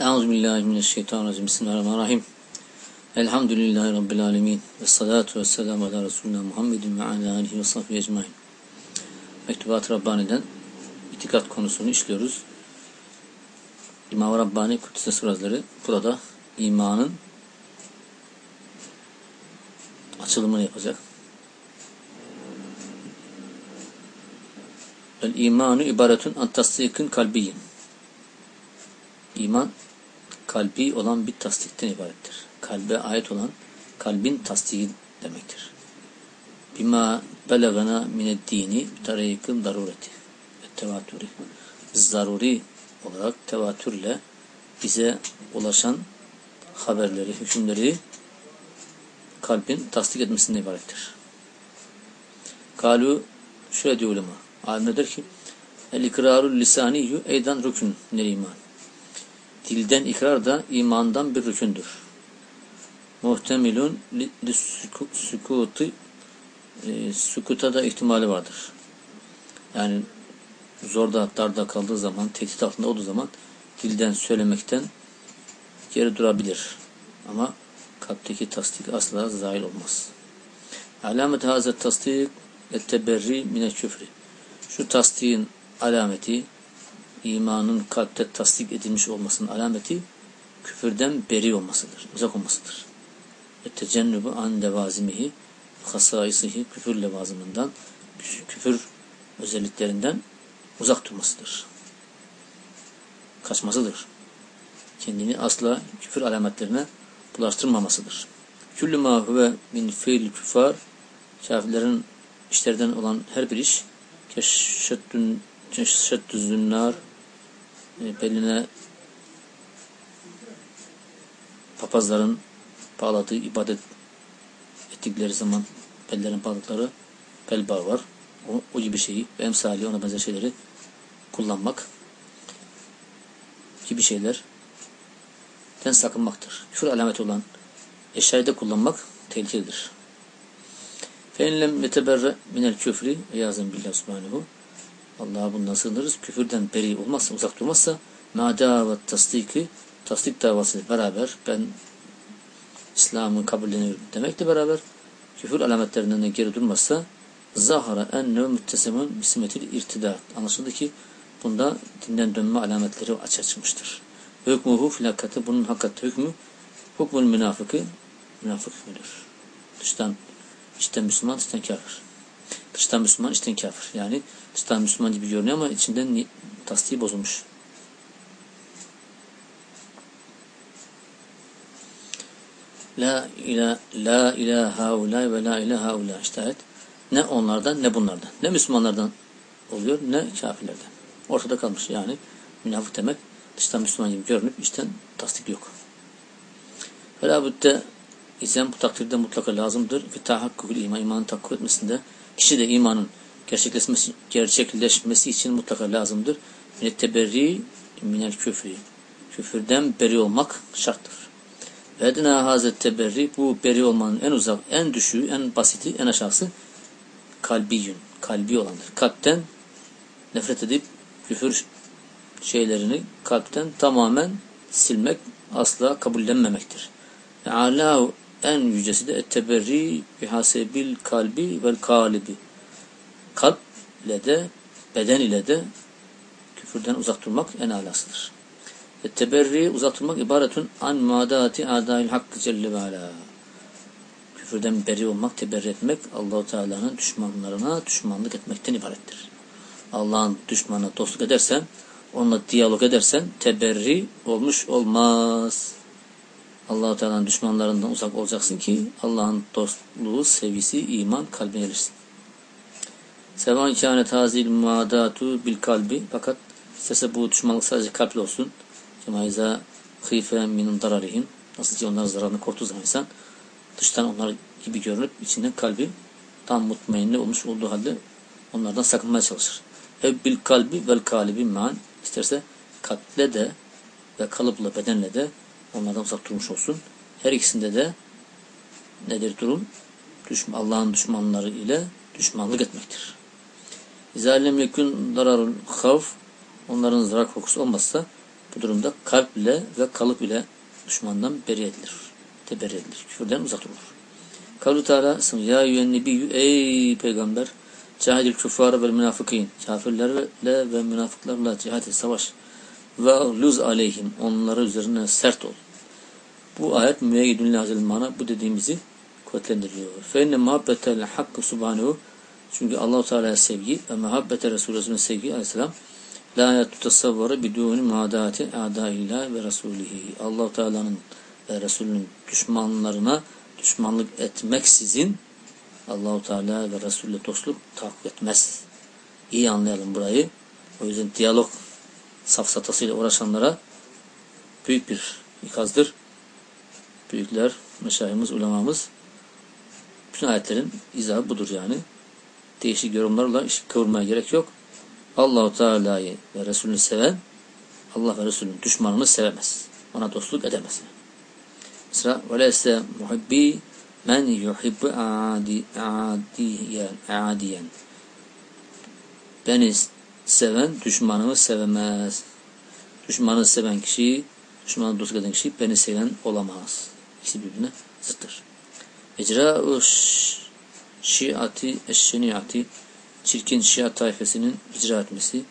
Euzubillahimineşşeytanirracim. Bismillahirrahmanirrahim. Elhamdülillahi Rabbil alemin. Ve salatu ve selamu ala Resulüna Muhammedin ve ala alihi ve sahbihi ecmain. Mektubat Rabbani'den itikat konusunu işliyoruz. İmam Rabbani Kudüs'e Sırazları burada imanın açılımını yapacak. El imanu ibaretun an kalbiyin. İman kalbi olan bir tasdikten ibarettir. Kalbe ait olan kalbin tasdiki demektir. Bima belagana mined dini tarikın darureti ve tevatürü. Zaruri olarak tevatürle bize ulaşan haberleri, hükümleri kalbin tasdik etmesinden ibarettir. Kalu şöyle diyor ulema. Alimler der ki el ikrarul lisaniyyü eydan rükün nel iman. Dilden ikrar da imandan bir rükündür. Muhtemilun sükutu e, sükuta da ihtimali vardır. Yani zorda darda kaldığı zaman, tehdit altında olduğu zaman dilden söylemekten geri durabilir. Ama kalpteki tasdik asla zahil olmaz. Alamet hazret tasdik etteberri mine küfri. Şu tasdiğin alameti imanın kalpte tasdik edilmiş olmasının alameti küfürden beri olmasıdır, uzak olmasıdır. Ettecennubu an levazimihi hasaisihi küfür levazımından küfür özelliklerinden uzak durmasıdır. Kaçmasıdır. Kendini asla küfür alametlerine bulaştırmamasıdır. Küllü ma huve min fiil küfar kafirlerin işlerden olan her bir iş keşşeddün keşşeddüzünnar e, beline papazların bağladığı ibadet ettikleri zaman bellerin bağladıkları bel bağı var. O, o gibi şeyi ve emsali ona benzer şeyleri kullanmak gibi şeyler den sakınmaktır. Küfür alameti olan eşyayı da kullanmak tehlikelidir. فَاِنْ لَمْ minel küfri yazın billah subhanehu Allah'a bundan sığınırız. Küfürden beri olmazsa, uzak durmazsa mâdâ ve tasdiki tasdik davası beraber ben İslam'ı kabulleniyorum demekle beraber küfür alametlerinden de geri durmazsa zahara enne müttesemun bismetil irtidat. Anlaşıldı ki bunda dinden dönme alametleri açığa çıkmıştır. Hükmuhu filakati bunun hakikatte hükmü hukmul münafıkı münafık hükmüdür. Dıştan içten Müslüman, içten kafir. Dıştan Müslüman, içten kafir. Yani dıştan Müslüman gibi görünüyor ama içinden tasdiği bozulmuş. La ila la ilaha ulay ve la ilaha ulay işte evet. Ne onlardan ne bunlardan. Ne Müslümanlardan oluyor ne kafirlerden. Ortada kalmış yani münafık demek dıştan Müslüman gibi görünüp içten tasdik yok. Vela budde İzem bu takdirde mutlaka lazımdır. Ve tahakkukul iman, imanın tahakkuk etmesinde kişi de imanın gerçekleşmesi, gerçekleşmesi için mutlaka lazımdır. Minet teberri minel küfri. Küfürden beri olmak şarttır. Ve edina hazet teberri bu beri olmanın en uzak, en düşüğü, en basiti, en aşağısı kalbiyün. Kalbi olandır. Kalpten nefret edip küfür şeylerini kalpten tamamen silmek asla kabullenmemektir. Ala en yücesi de etteberri bihasebil kalbi vel kalibi. Kalp ile de beden ile de küfürden uzak durmak en alasıdır. Etteberri uzak durmak ibaretun an madati adail hakkı celle ve ala. Küfürden beri olmak, teberri etmek Allahu Teala'nın düşmanlarına düşmanlık etmekten ibarettir. Allah'ın düşmanına dostluk edersen, onunla diyalog edersen teberri olmuş olmaz. Allah-u Teala'nın düşmanlarından uzak olacaksın ki Allah'ın dostluğu, sevgisi, iman kalbine gelirsin. Sevan kâne tazil muadatu bil kalbi fakat istese bu düşmanlık sadece kalple olsun. Kemaiza hıfe min dararihim nasıl ki onların zararını korktuğu zaman insan dıştan onlar gibi görünüp içinden kalbi tam mutmainli olmuş olduğu halde onlardan sakınmaya çalışır. Ev bil kalbi vel kalibi man isterse kalple de ve kalıpla bedenle de Onlardan uzak durmuş olsun. Her ikisinde de nedir durum? Allah'ın düşmanları ile düşmanlık etmektir. İzalem yekun dararul havf onların zarar korkusu olmazsa Bu durumda kalp ile ve kalıp ile düşmandan beri edilir. Teberri edilir. Küfürden uzak durulur. Kavlu Teala Ya yüven nebiyyü ey peygamber cahidil küffar ve münafıkîn kafirlerle ve münafıklarla cihat et savaş ve luz aleyhim onlara üzerine sert ol. Bu ayet müeyyidün lazil mana bu dediğimizi kuvvetlendiriyor. Fe inne muhabbetel hakkı subhanehu çünkü Allahu Teala'ya sevgi ve muhabbete Resulü'ne sevgi aleyhisselam la tutasavvaru biduni muadati a'daillah ve rasulihi. Allahu Teala'nın ve Resulünün düşmanlarına düşmanlık etmeksizin Allahu Teala ve Resulü dostluk tahakkuk etmez. İyi anlayalım burayı. O yüzden diyalog safsatasıyla uğraşanlara büyük bir ikazdır. Büyükler, meşayimiz, ulemamız bütün ayetlerin izahı budur yani. Değişik yorumlarla iş kıvırmaya gerek yok. Allahu Teala'yı ve Resulünü seven Allah ve Resulünün düşmanını sevemez. Ona dostluk edemez. Mesela velese muhibbi men yuhibbu adi, adiyen, adiyen. Beni seven düşmanımı sevemez. Düşmanı seven kişi, düşmanı dostluk eden kişi beni seven olamaz. İkisi birbirine zıttır. Ecra-ı şiati eşşeniati çirkin şia tayfesinin icra etmesi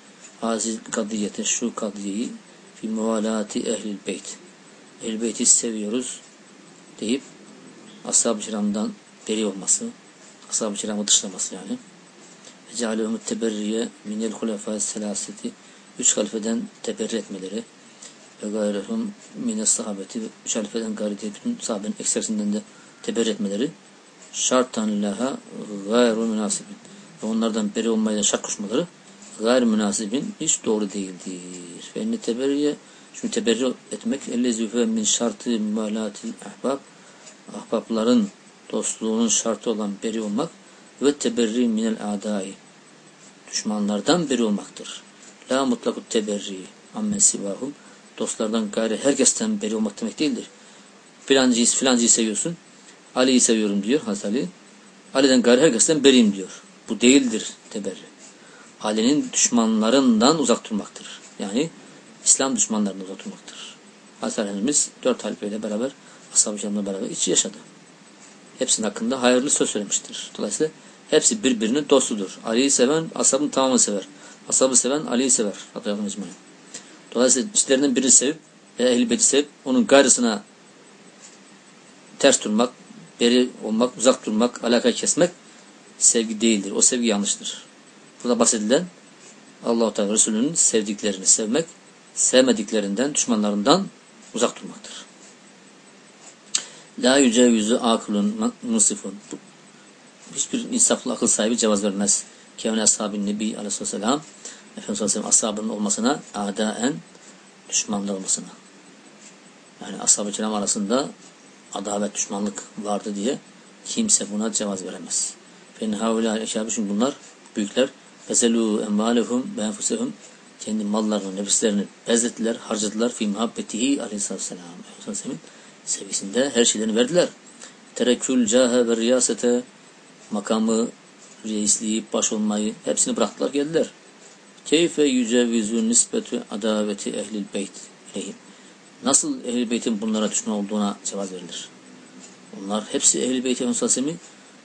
azil kadiyete şu kadiyeyi fi muvalati ehlil beyt. Ehl beyti seviyoruz deyip ashab-ı kiramdan beri olması, ashab-ı kiramı dışlaması yani. Cealehumut teberriye minel hulefâ selaseti üç halifeden teberri etmeleri ve gayrehum mine sahabeti üç halifeden gayri bütün sahabenin ekserisinden de teberri etmeleri şartan laha gayru münasibin ve onlardan beri olmaya şart koşmaları gayr münasibin hiç doğru değildir. Ve enne teberriye çünkü teberri etmek ellezüfe min şartı mübalatil ahbab ahbapların dostluğunun şartı olan beri olmak ve teberri minel adai düşmanlardan beri olmaktır. La mutlakut teberri ammen sivahum dostlardan gayri herkesten beri olmak demek değildir. Filancıyı, filancıyı seviyorsun. Ali'yi seviyorum diyor Hazreti Ali. Ali'den gayri herkesten beriyim diyor. Bu değildir teberri. Ali'nin düşmanlarından uzak durmaktır. Yani İslam düşmanlarından uzak durmaktır. Hazreti Ali'miz dört halifeyle beraber ashab-ı beraber içi yaşadı. Hepsinin hakkında hayırlı söz söylemiştir. Dolayısıyla hepsi birbirinin dostudur. Ali'yi seven ashabın tamamını sever. Ashabı seven Ali'yi sever. İcmayı. Dolayısıyla içlerinden birini sevip veya ehl sevip onun gayrısına ters durmak, beri olmak, uzak durmak, alaka kesmek sevgi değildir. O sevgi yanlıştır. Burada bahsedilen Allah-u Teala Resulü'nün sevdiklerini sevmek, sevmediklerinden, düşmanlarından uzak durmaktır. La yücevüzü akılun musifun. Hiçbir insaflı akıl sahibi cevaz vermez. Kevne ashabin nebi aleyhisselam Efendimiz Aleyhisselam ashabının olmasına adaen düşmanlar olmasına. Yani ashab-ı arasında adalet, düşmanlık vardı diye kimse buna cevaz veremez. Fenhavule eşabı çünkü bunlar büyükler bezelu envalehum ve enfusehum kendi mallarını, nefislerini bezlettiler, harcadılar fi muhabbetihi aleyhisselam. Aleyhisselam'ın sevgisinde her şeylerini verdiler. Terekül cahe ve riyasete makamı, reisliği, baş olmayı hepsini bıraktılar geldiler. Keyfe yücevizü nispetü adaveti ehlil beyt ileyhim. Nasıl ehl beytin bunlara düşman olduğuna cevap verilir. Onlar hepsi ehl-i beyt Efendimiz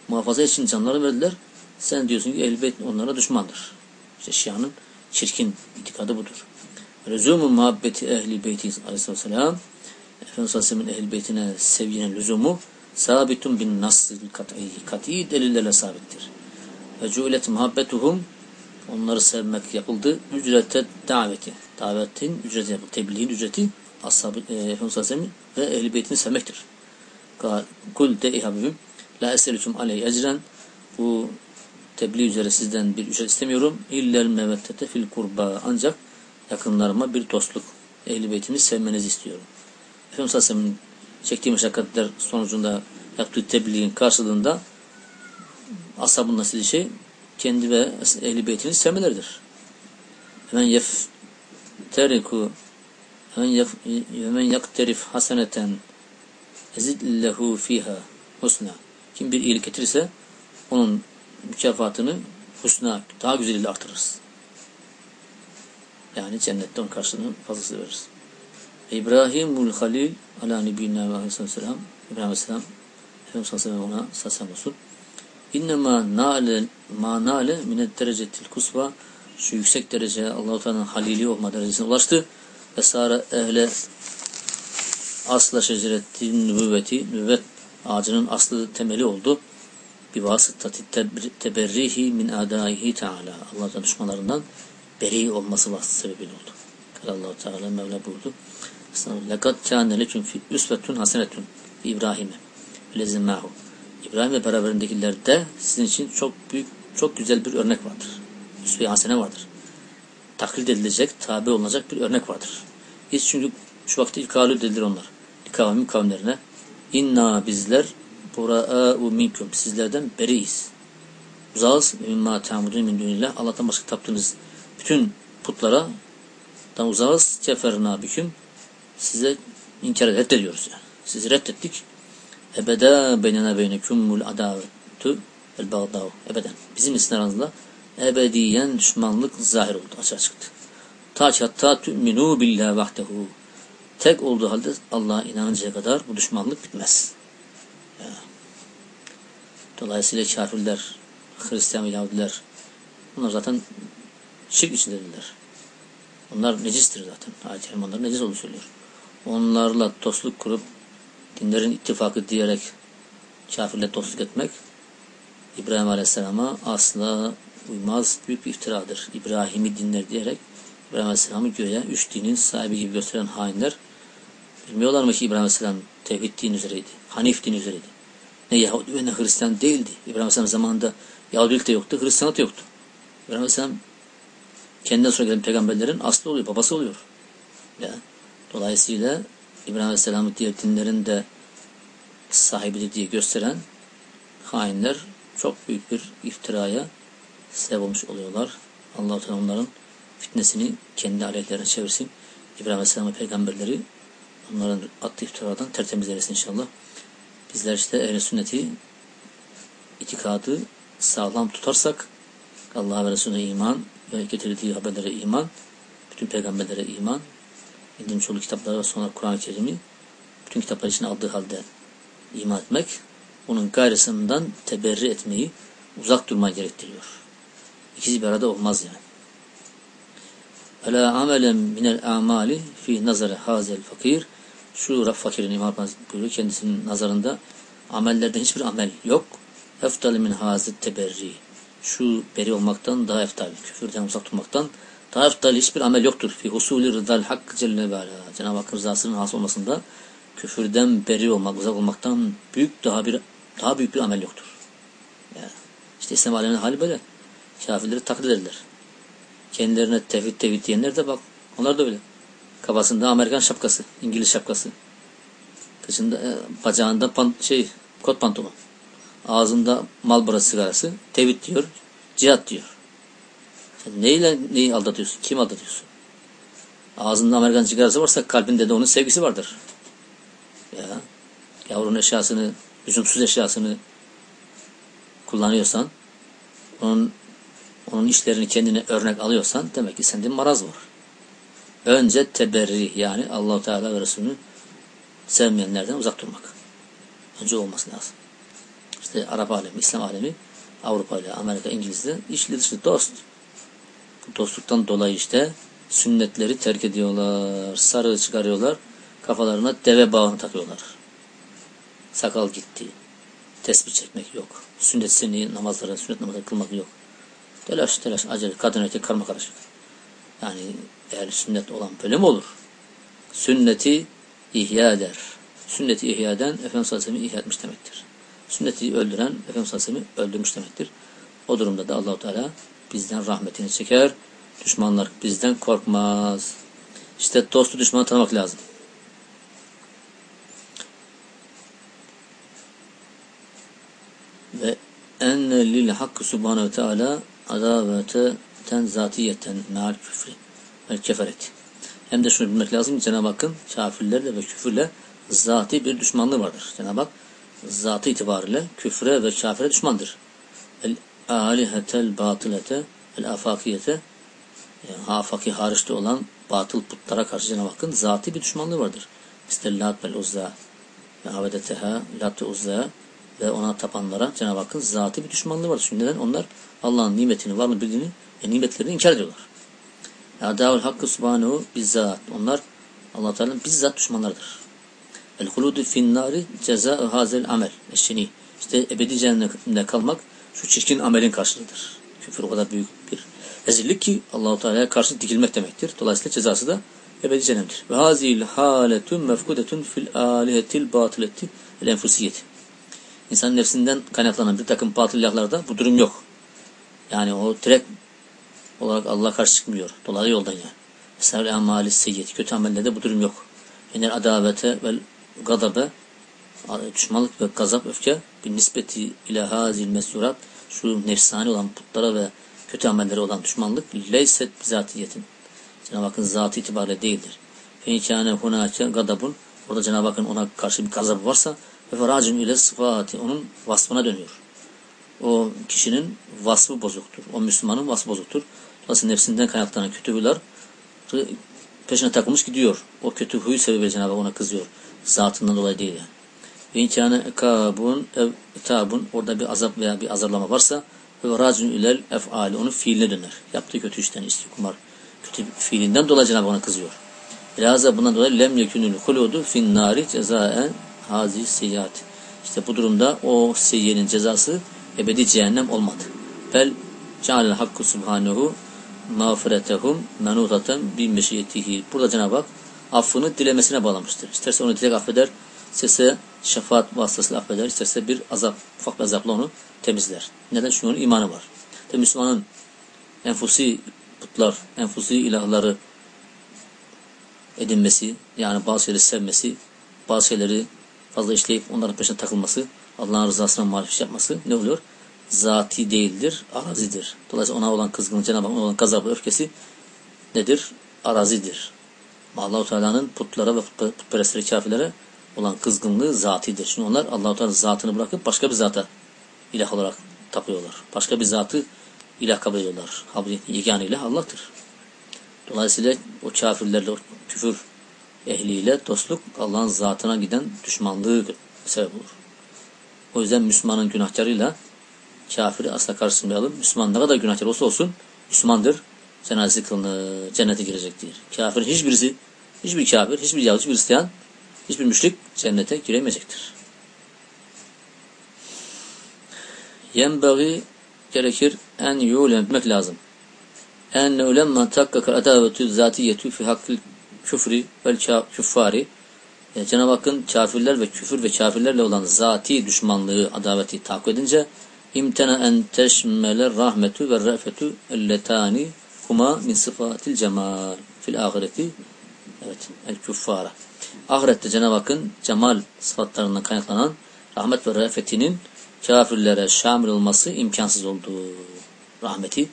muhafaza için canları verdiler. Sen diyorsun ki ehl beyt onlara düşmandır. İşte Şia'nın çirkin itikadı budur. Lüzumu muhabbeti ehli beyti aleyhisselam Efendimiz Aleyhisselam'ın ehl beytine sevginin lüzumu sabitun bin nasıl kat'i kat'i delillerle sabittir. Ve cuilet muhabbetuhum onları sevmek yapıldı. Ücrete daveti. Davetin ücreti yapıldı. Tebliğin ücreti ashab-ı e, Efendimiz ve ehl beytini sevmektir. Kul de ihabibim la eselüküm aleyh ecren bu tebliğ üzere sizden bir ücret istemiyorum. İllel mevettete fil kurba ancak yakınlarıma bir dostluk ehl beytimi sevmenizi istiyorum. Efendimiz Aleyhisselam'ın çektiği meşakkatler sonucunda yaptığı tebliğin karşılığında ashabın nasıl şey kendi ve ehli beytini sevmeleridir. Hemen yefteriku hemen yakterif haseneten ezid fiha husna. Kim bir iyilik getirirse onun mükafatını husna daha güzeliyle artırırız. Yani cennette onun karşılığını fazlası veririz. İbrahimul Halil ala nebiyina ve aleyhisselam İbrahim Aleyhisselam Efendimiz Aleyhisselam ona sasam olsun. İnnemâ nâle mâ nâle minet derecetil kusva şu yüksek derece Allah-u Teala'nın halili olma derecesine ulaştı. Ve sara ehle asla şeceretin nübüvveti nübüvvet ağacının aslı temeli oldu. Bir vasıtati teberrihi min adaihi Teala. Allah'ın düşmanlarından beri olması vasıtası sebebiyle oldu. Allah-u Teala Mevla buyurdu. Lekad kâne leküm fil üsvetun hasenetun İbrahim'e lezimâhu. İbrahim ve beraberindekilerde sizin için çok büyük, çok güzel bir örnek vardır. Üsve-i hasene vardır. Taklit edilecek, tabi olunacak bir örnek vardır. Biz çünkü şu vakti ikalü dediler onlar. Kavmin kavmlerine. İnna bizler bura'u minkum. Sizlerden beriyiz. Uzağız. Mimma ta'mudun min dunillah. Allah'tan başka taptığınız bütün putlara dan uzağız. Ceferna büküm. Size inkar reddediyoruz yani. Sizi reddettik. Ebeda beynena beynekumul adavetü el bağdav. Ebeden. Bizim için aramızda ebediyen düşmanlık zahir oldu. Açığa çıktı. Ta ki hatta tü'minu billah vahdehu. Tek olduğu halde Allah'a inanıncaya kadar bu düşmanlık bitmez. Ya. Dolayısıyla kafirler, Hristiyan ve Yahudiler bunlar zaten şirk içindedirler. Onlar necistir zaten. Ayet-i onların necis olduğunu söylüyor. Onlarla dostluk kurup dinlerin ittifakı diyerek kafirle dostluk etmek İbrahim Aleyhisselam'a asla uymaz büyük bir iftiradır. İbrahim'i dinler diyerek İbrahim Aleyhisselam'ı göğe üç dinin sahibi gibi gösteren hainler bilmiyorlar mı ki İbrahim Aleyhisselam tevhid din üzereydi. Hanif din üzereydi. Ne Yahudi ve ne Hristiyan değildi. İbrahim Aleyhisselam zamanında Yahudilik de yoktu, Hristiyanlık da yoktu. İbrahim Aleyhisselam kendinden sonra gelen peygamberlerin aslı oluyor, babası oluyor. Ya. Dolayısıyla İbrahim Aleyhisselam'ı diğer dinlerin de sahibidir diye gösteren hainler çok büyük bir iftiraya sebep olmuş oluyorlar. Allah-u Teala onların fitnesini kendi aleyhlerine çevirsin. İbrahim Aleyhisselam peygamberleri onların attığı iftiradan tertemiz eylesin inşallah. Bizler işte ehl sünneti itikadı sağlam tutarsak Allah'a ve Resulüne iman ve getirdiği haberlere iman, bütün peygamberlere iman, indirmiş olduğu kitaplara ve sonra Kur'an-ı Kerim'i bütün kitaplar için aldığı halde iman etmek, onun gayrısından teberri etmeyi, uzak durmayı gerektiriyor. İkisi bir arada olmaz yani. Ela amelen minel amali fi nazare hazel fakir. Şu fakirin İmam buyuruyor kendisinin nazarında amellerden hiçbir amel yok. Eftal min hazet teberri. Şu beri olmaktan daha eftal, küfürden uzak durmaktan daha eftal hiçbir amel yoktur. Fi husulü rıdal hakkı celle ve ala. Cenab-ı Hakk'ın rızasının hasıl olmasında küfürden beri olmak, uzak olmaktan büyük daha bir daha büyük bir amel yoktur. Yani işte İslam aleminin hali böyle. Kafirleri taklit ederler. Kendilerine tevhid tevhid diyenler de bak onlar da öyle. Kafasında Amerikan şapkası, İngiliz şapkası. Kışında, e, bacağında pan, şey kot pantolon. Ağzında Marlboro sigarası. Tevhid diyor, cihat diyor. Neyle neyi aldatıyorsun? Kim aldatıyorsun? Ağzında Amerikan sigarası varsa kalbinde de onun sevgisi vardır. Ya yavrunun eşyasını, lüzumsuz eşyasını kullanıyorsan, onun onun işlerini kendine örnek alıyorsan demek ki sende maraz var. Önce teberri yani Allahu Teala ve Resulünü sevmeyenlerden uzak durmak. Önce olması lazım. İşte Arap alemi, İslam alemi, Avrupa ile Amerika, İngiliz'de işli dışı dost. Dostluktan dolayı işte sünnetleri terk ediyorlar, sarı çıkarıyorlar, kafalarına deve bağını takıyorlar. Sakal gitti. Tesbih çekmek yok. Sünnet seni namazları, sünnet namazları kılmak yok. Telaş telaş acele kadın erkek karma karışık. Yani eğer sünnet olan böyle mi olur? Sünneti ihya eder. Sünneti ihya eden Efendimiz Aleyhisselam'ı ihya etmiş demektir. Sünneti öldüren Efendimiz Aleyhisselam'ı öldürmüş demektir. O durumda da Allahu Teala bizden rahmetini çeker. Düşmanlar bizden korkmaz. İşte dostu düşmanı tanımak lazım. Ve enne lil hakkı subhanehu teala adaveten zatiyeten meal küfri vel kefereti. Hem de şunu bilmek lazım ki Cenab-ı Hakk'ın kafirlerle ve küfürle zati bir düşmanlığı vardır. Cenab-ı Hak zatı itibariyle küfre ve kafire düşmandır. El alihetel batılete el afakiyete e, hafaki hariçte olan batıl putlara karşı Cenab-ı Hakk'ın zati bir düşmanlığı vardır. İster Lat vel Uzza ve abedeteha Lat ve Uzza ve ona tapanlara Cenab-ı Hakk'ın zati bir düşmanlığı vardır. Çünkü neden? Onlar Allah'ın nimetini, varlığını bildiğini ve nimetlerini inkar ediyorlar. Adavul Hakkı Subhanehu bizzat. Onlar Allah Teala'nın bizzat düşmanlarıdır. El huludu fin nari ceza hazel amel. Eşşini. İşte ebedi cehennemde kalmak şu çirkin amelin karşılığıdır. Küfür o kadar büyük bir rezillik ki Allahu Teala'ya karşı dikilmek demektir. Dolayısıyla cezası da ebedi cehennemdir. Ve hazil haletun mefkudetun fil alihetil batileti el enfusiyeti. İnsanın nefsinden kaynaklanan bir takım batıl bu durum yok. Yani o direkt olarak Allah karşı çıkmıyor. Dolayı yoldan yani. Esnafil amali seyyid. Kötü amellerde bu durum yok. Yani adavete ve gadabe düşmanlık ve gazap, öfke bir nispeti ila hazil mesurat şu nefsani olan putlara ve kötü amellere olan düşmanlık leyset bizatiyetin. Cenab-ı Hakk'ın zatı itibariyle değildir. Fenikâne hunâke gadabun orada Cenab-ı Hakk'ın ona karşı bir gazabı varsa ve feracun ile sıfatı onun vasfına dönüyor. O kişinin vasfı bozuktur. O Müslümanın vasfı bozuktur. Dolayısıyla nefsinden kaynaklanan kötü huylar peşine takılmış gidiyor. O kötü huyu sebebiyle Cenab-ı ona kızıyor. Zatından dolayı değil yani. Ve inkâne ekâbun ev itabun orada bir azap veya bir azarlama varsa ve racun ilel ef'ali onun fiiline döner. Yaptığı kötü işten istikumar kötü fiilinden dolayı Cenab-ı ona kızıyor. Bilaza bundan dolayı lem yekünül huludu fin nari cezaen hazi seyyat. İşte bu durumda o seyyenin cezası ebedi cehennem olmadı. Bel cealel hakkı subhanehu mağfiretehum menutaten bi meşiyetihi. Burada Cenab-ı Hak affını dilemesine bağlamıştır. İsterse onu direkt affeder, isterse şefaat vasıtasıyla affeder, isterse bir azap, ufak bir azapla onu temizler. Neden? Çünkü onun imanı var. Ve Müslümanın enfusi putlar, enfusi ilahları edinmesi, yani bazı şeyleri sevmesi, bazı şeyleri fazla işleyip onların peşine takılması, Allah'ın rızasına muhalif yapması ne oluyor? Zati değildir, arazidir. Dolayısıyla ona olan kızgınlığı, Cenab-ı Hakk'ın olan gazabı, öfkesi nedir? Arazidir. Allah-u Teala'nın putlara ve putperestlere, kafirlere olan kızgınlığı zatidir. Çünkü onlar Allah-u Teala zatını bırakıp başka bir zata ilah olarak tapıyorlar. Başka bir zatı ilah kabul ediyorlar. Yegane ilah Allah'tır. Dolayısıyla o kafirlerle, o küfür ehliyle dostluk Allah'ın zatına giden düşmanlığı sebep olur. O yüzden Müslümanın günahkarıyla kafiri asla karıştırmayalım. Müslüman ne kadar günahkar olsa olsun Müslümandır. Cenazesi kılınır, cennete girecektir. Kafir hiçbirisi, hiçbir kafir, hiçbir Yahudi, hiçbir Hristiyan, hiçbir müşrik cennete giremeyecektir. Yenbagi gerekir en yu'lem etmek lazım. En ulemma takkaka adavetü zatiyetü fi hakkil küfri vel küffari e, Cenab-ı Hakk'ın kafirler ve küfür ve kafirlerle olan zati düşmanlığı, adaveti takip edince imtena en teşmele rahmetü ve re'fetü elletani huma min sıfatil cemal fil ahireti evet el küffara ahirette Cenab-ı Hakk'ın cemal sıfatlarından kaynaklanan rahmet ve re'fetinin kafirlere şamil olması imkansız oldu. Rahmeti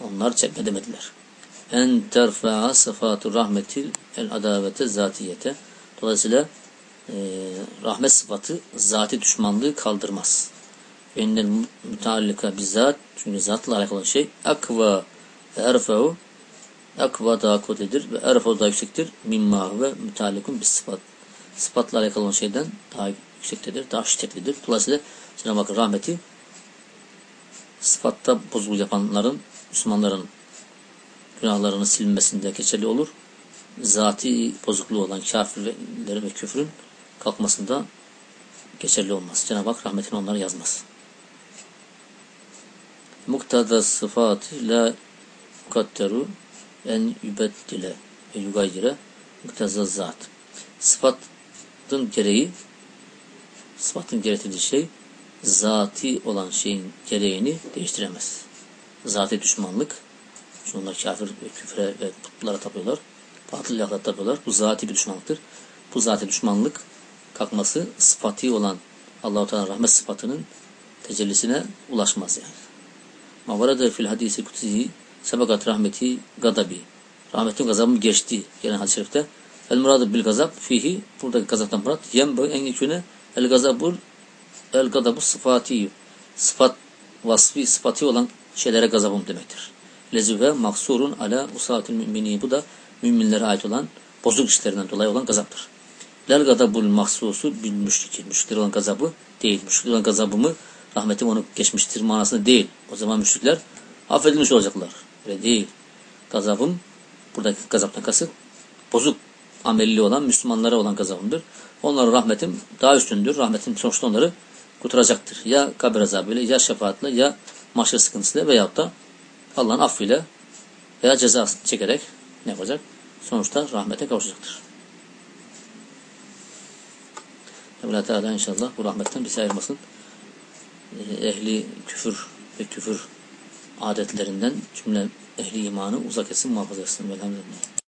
onlar çekmedemediler. En terfa'a sıfatı rahmetil el adavete zatiyete. Dolayısıyla e, rahmet sıfatı zati düşmanlığı kaldırmaz. Ennel müteallika bizzat çünkü zatla alakalı şey akva ve erfe'u akva daha kuvvetlidir ve erfe'u daha yüksektir. Mimma ve müteallikun bir sıfat. Sıfatla alakalı olan şeyden daha yüksektedir, daha şiddetlidir. Dolayısıyla Cenab-ı Hakk'ın rahmeti sıfatta bozgul yapanların, Müslümanların günahlarını silinmesinde geçerli olur. Zati bozukluğu olan kafirlerin ve küfrün kalkmasında geçerli olmaz. Cenab-ı Hak rahmetini onlara yazmaz. Muktada sıfatı la mukadderu en yübeddile ve yugayyire muktaza zat. Sıfatın gereği sıfatın gerektirdiği şey zati olan şeyin gereğini değiştiremez. Zati düşmanlık çünkü onlar kafir ve küfre ve putlara tapıyorlar. Batıl ilahlara tapıyorlar. Bu zati bir düşmanlıktır. Bu zati düşmanlık kalkması sıfatı olan Allah-u Teala rahmet sıfatının tecellisine ulaşmaz yani. Ma varada fil hadisi kutsihi sebekat rahmeti gadabi. Rahmetin gazabı geçti. Gelen hadis-i şerifte. El muradı bil gazab fihi. Buradaki gazaptan murat. Yem en yeküne el gazabul el gadabu sıfati. Sıfat vasfi sıfatı olan şeylere gazabım demektir. lezive maksurun ala usatil mümini. Bu da müminlere ait olan bozuk işlerinden dolayı olan gazaptır. Lel gadabul mahsusu bil müşriki. Müşrikler olan gazabı değil. Müşrikler olan gazabımı rahmetim onu geçmiştir manasında değil. O zaman müşrikler affedilmiş olacaklar. Öyle değil. Gazabım buradaki gazaptan kasıt bozuk amelli olan Müslümanlara olan gazabımdır. Onlara rahmetim daha üstündür. Rahmetim sonuçta onları kurtaracaktır. Ya kabir azabıyla ya şefaatle ya mahşer sıkıntısıyla veyahut da Allah'ın affıyla veya ceza çekerek ne yapacak? Sonuçta rahmete kavuşacaktır. Mevla Teala inşallah bu rahmetten bizi ayırmasın. Ehli küfür ve küfür adetlerinden cümle ehli imanı uzak etsin, muhafaza etsin. Velhamdülillah.